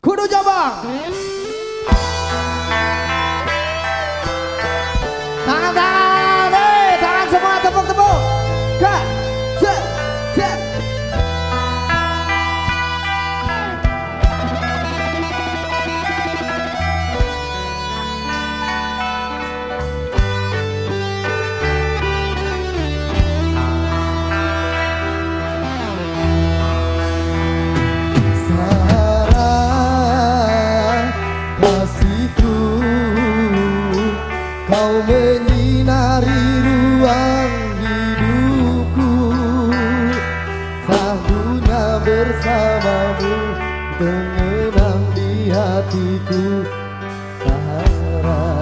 그루자방 Mengenang di hatiku Sarah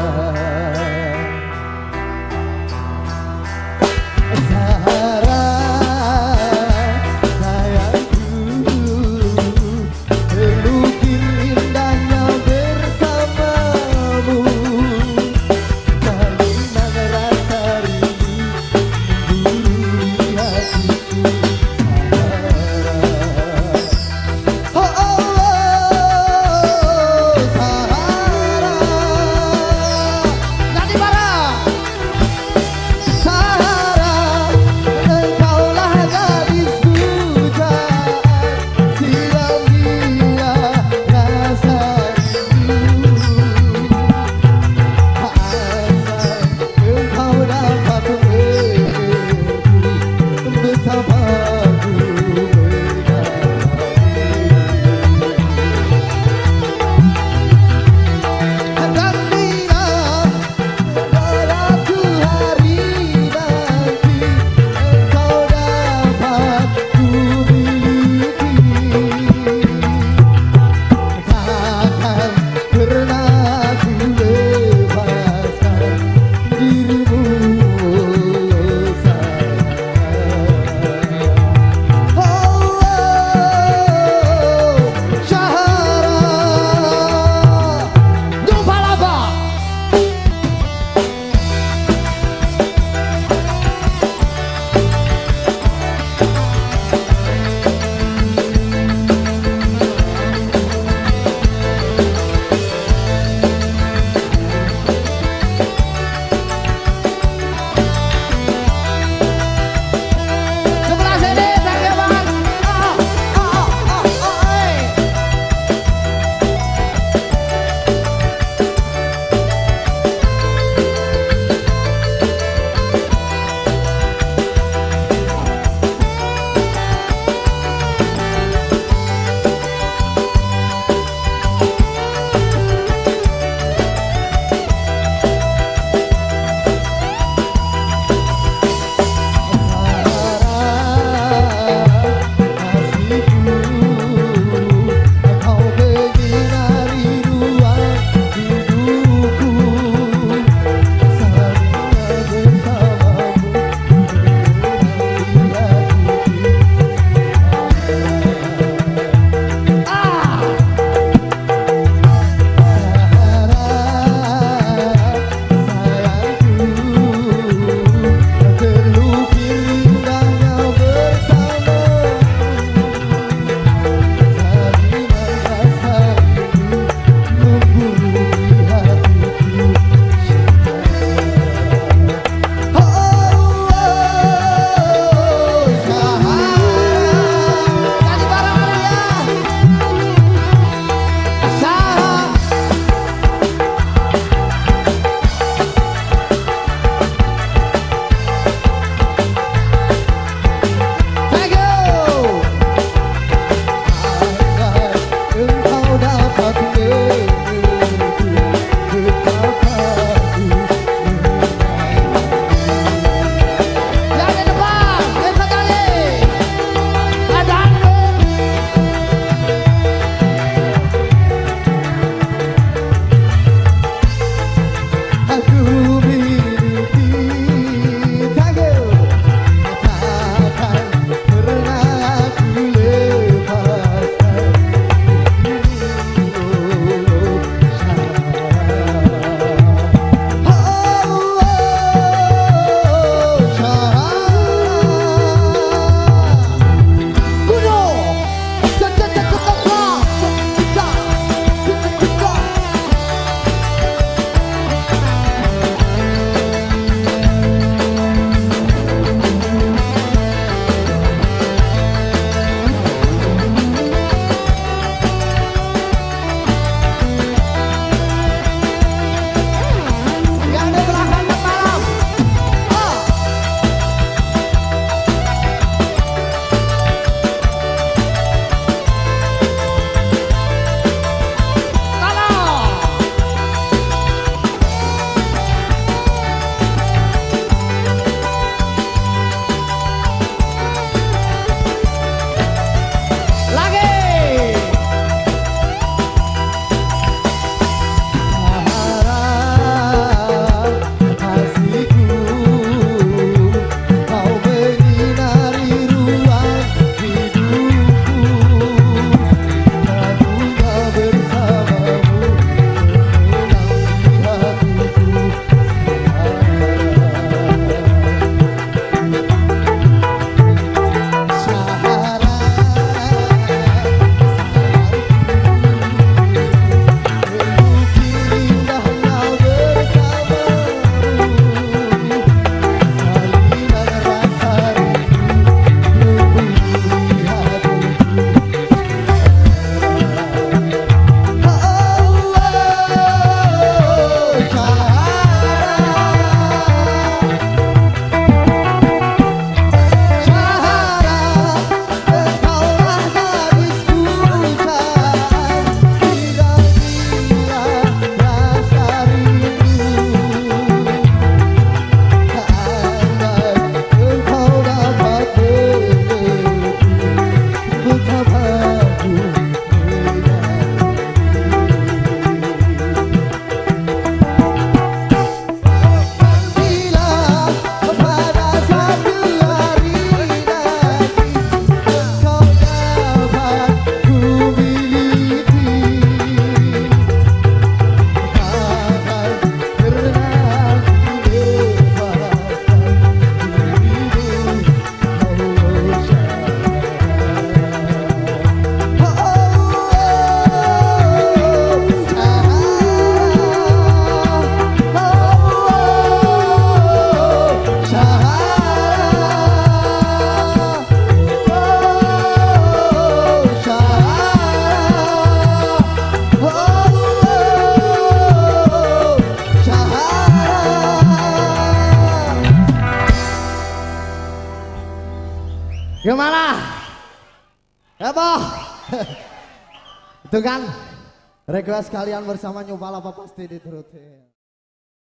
Gimana? Heboh. Itu kan Request kalian bersama nyoba apa pasti diturutin